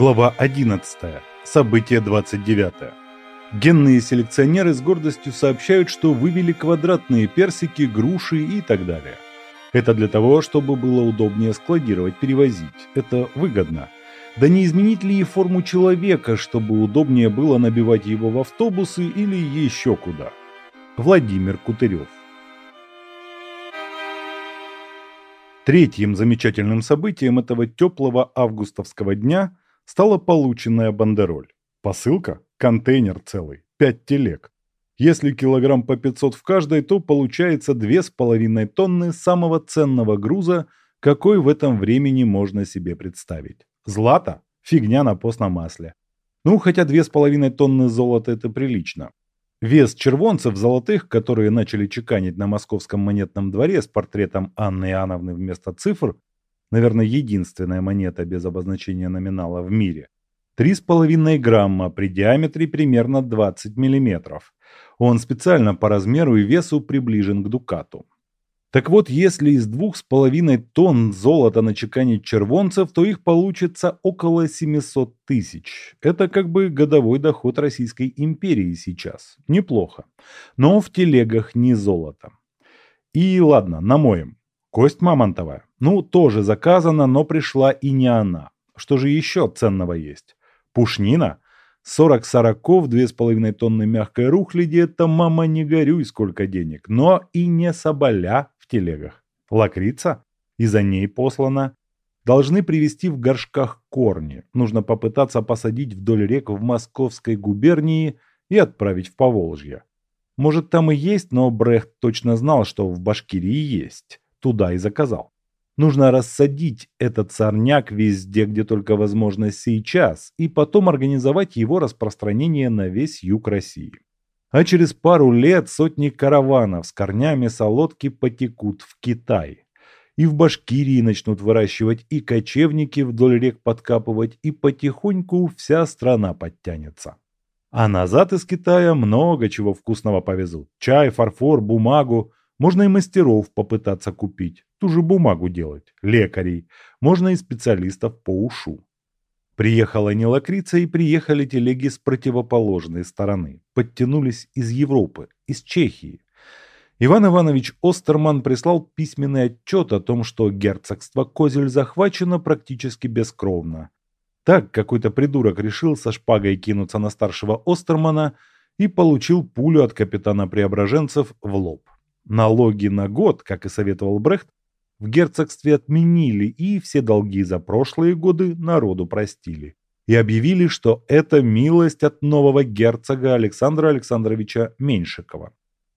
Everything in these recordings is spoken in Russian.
Глава 11. Событие 29. Генные селекционеры с гордостью сообщают, что вывели квадратные персики, груши и так далее. Это для того, чтобы было удобнее складировать, перевозить. Это выгодно. Да не изменить ли и форму человека, чтобы удобнее было набивать его в автобусы или еще куда? Владимир Кутырев. Третьим замечательным событием этого теплого августовского дня стала полученная бандероль. Посылка – контейнер целый, 5 телег. Если килограмм по 500 в каждой, то получается 2,5 тонны самого ценного груза, какой в этом времени можно себе представить. Злато – фигня на постном масле. Ну, хотя 2,5 тонны золота – это прилично. Вес червонцев золотых, которые начали чеканить на московском монетном дворе с портретом Анны Иоанновны вместо цифр, наверное, единственная монета без обозначения номинала в мире, 3,5 грамма при диаметре примерно 20 миллиметров. Он специально по размеру и весу приближен к дукату. Так вот, если из 2,5 тонн золота начеканить червонцев, то их получится около 700 тысяч. Это как бы годовой доход Российской империи сейчас. Неплохо. Но в телегах не золото. И ладно, намоем. Кость мамонтовая. Ну, тоже заказана, но пришла и не она. Что же еще ценного есть? Пушнина? 40 сороков, 2,5 тонны мягкой рухляди – это, мама, не горюй, сколько денег. Но и не соболя в телегах. Лакрица? И за ней послана. Должны привезти в горшках корни. Нужно попытаться посадить вдоль рек в Московской губернии и отправить в Поволжье. Может, там и есть, но Брехт точно знал, что в Башкирии есть туда и заказал. Нужно рассадить этот сорняк везде, где только возможно сейчас, и потом организовать его распространение на весь юг России. А через пару лет сотни караванов с корнями солодки потекут в Китай. И в Башкирии начнут выращивать, и кочевники вдоль рек подкапывать, и потихоньку вся страна подтянется. А назад из Китая много чего вкусного повезут. Чай, фарфор, бумагу. Можно и мастеров попытаться купить, ту же бумагу делать, лекарей, можно и специалистов по ушу. Приехала не лакрица и приехали телеги с противоположной стороны. Подтянулись из Европы, из Чехии. Иван Иванович Остерман прислал письменный отчет о том, что герцогство Козель захвачено практически бескровно. Так какой-то придурок решил со шпагой кинуться на старшего Остермана и получил пулю от капитана Преображенцев в лоб. Налоги на год, как и советовал Брехт, в герцогстве отменили и все долги за прошлые годы народу простили. И объявили, что это милость от нового герцога Александра Александровича Меньшикова.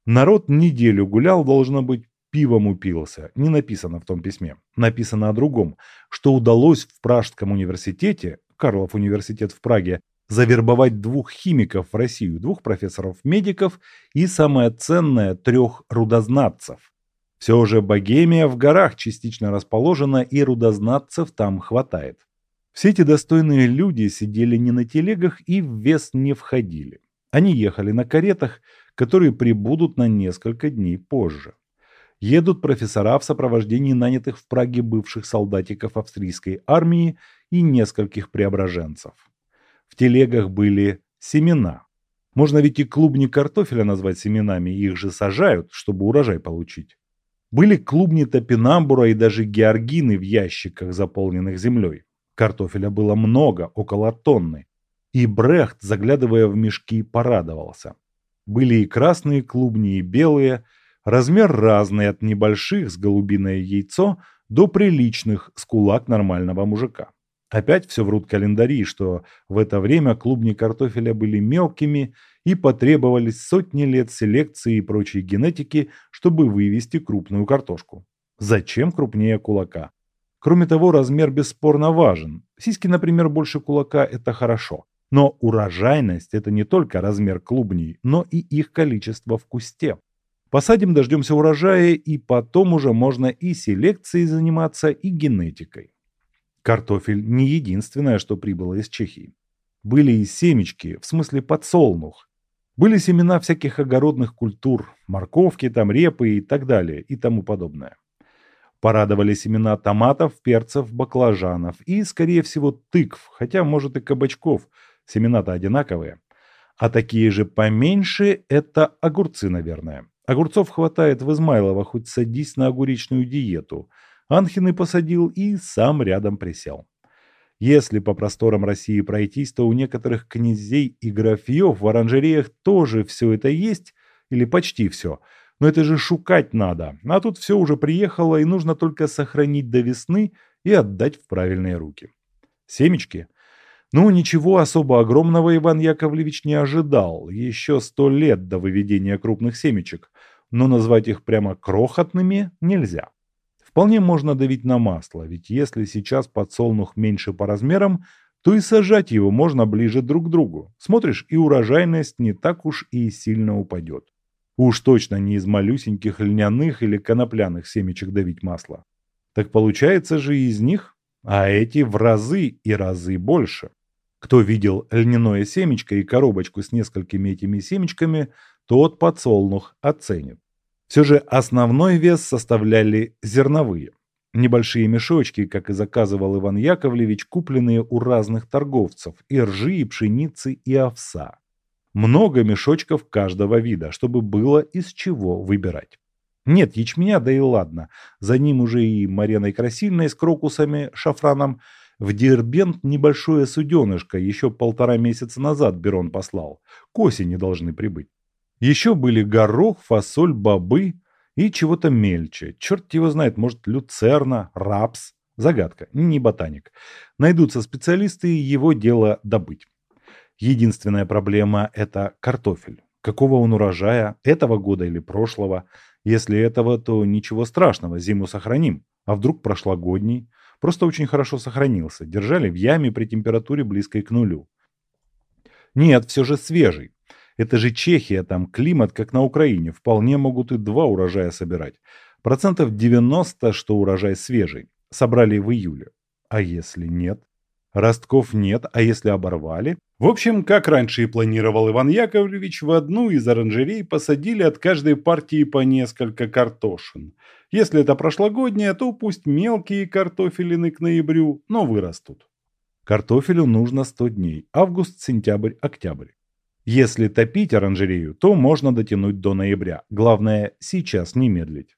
Народ неделю гулял, должно быть, пивом упился. Не написано в том письме. Написано о другом, что удалось в Пражском университете, Карлов университет в Праге, завербовать двух химиков в Россию, двух профессоров-медиков и, самое ценное, трех рудознатцев. Все же Богемия в горах частично расположена, и рудознатцев там хватает. Все эти достойные люди сидели не на телегах и в вес не входили. Они ехали на каретах, которые прибудут на несколько дней позже. Едут профессора в сопровождении нанятых в Праге бывших солдатиков австрийской армии и нескольких преображенцев. В телегах были семена. Можно ведь и клубни картофеля назвать семенами, их же сажают, чтобы урожай получить. Были клубни топинамбура и даже георгины в ящиках, заполненных землей. Картофеля было много, около тонны. И Брехт, заглядывая в мешки, порадовался. Были и красные клубни, и белые, размер разный от небольших с голубиное яйцо до приличных с кулак нормального мужика. Опять все врут календари, что в это время клубни картофеля были мелкими и потребовались сотни лет селекции и прочей генетики, чтобы вывести крупную картошку. Зачем крупнее кулака? Кроме того, размер бесспорно важен. Сиськи, например, больше кулака – это хорошо. Но урожайность – это не только размер клубней, но и их количество в кусте. Посадим, дождемся урожая, и потом уже можно и селекцией заниматься, и генетикой. Картофель не единственное, что прибыло из Чехии. Были и семечки, в смысле подсолнух. Были семена всяких огородных культур, морковки, там репы и так далее, и тому подобное. Порадовали семена томатов, перцев, баклажанов и, скорее всего, тыкв, хотя, может, и кабачков. Семена-то одинаковые. А такие же поменьше – это огурцы, наверное. Огурцов хватает в Измайлово, хоть садись на огуречную диету. Анхины посадил и сам рядом присел. Если по просторам России пройтись, то у некоторых князей и графьев в оранжереях тоже все это есть, или почти все – но это же шукать надо. А тут все уже приехало, и нужно только сохранить до весны и отдать в правильные руки. Семечки? Ну, ничего особо огромного Иван Яковлевич не ожидал. Еще сто лет до выведения крупных семечек. Но назвать их прямо крохотными нельзя. Вполне можно давить на масло, ведь если сейчас подсолнух меньше по размерам, то и сажать его можно ближе друг к другу. Смотришь, и урожайность не так уж и сильно упадет. Уж точно не из малюсеньких льняных или конопляных семечек давить масло. Так получается же из них, а эти в разы и разы больше. Кто видел льняное семечко и коробочку с несколькими этими семечками, тот подсолнух оценит. Все же основной вес составляли зерновые. Небольшие мешочки, как и заказывал Иван Яковлевич, купленные у разных торговцев, и ржи, и пшеницы, и овса. Много мешочков каждого вида, чтобы было из чего выбирать. Нет ячменя, да и ладно. За ним уже и Мареной Красильной с крокусами, шафраном. В Дербент небольшое суденышко еще полтора месяца назад Берон послал. К осени должны прибыть. Еще были горох, фасоль, бобы и чего-то мельче. Черт его знает, может, люцерна, рапс. Загадка, не ботаник. Найдутся специалисты, его дело добыть. Единственная проблема – это картофель. Какого он урожая, этого года или прошлого? Если этого, то ничего страшного, зиму сохраним. А вдруг прошлогодний? Просто очень хорошо сохранился. Держали в яме при температуре близкой к нулю. Нет, все же свежий. Это же Чехия, там климат, как на Украине. Вполне могут и два урожая собирать. Процентов 90, что урожай свежий. Собрали в июле. А если нет? Ростков нет, а если оборвали? В общем, как раньше и планировал Иван Яковлевич, в одну из оранжерей посадили от каждой партии по несколько картошин. Если это прошлогоднее, то пусть мелкие картофелины к ноябрю, но вырастут. Картофелю нужно 100 дней, август, сентябрь, октябрь. Если топить оранжерею, то можно дотянуть до ноября. Главное, сейчас не медлить.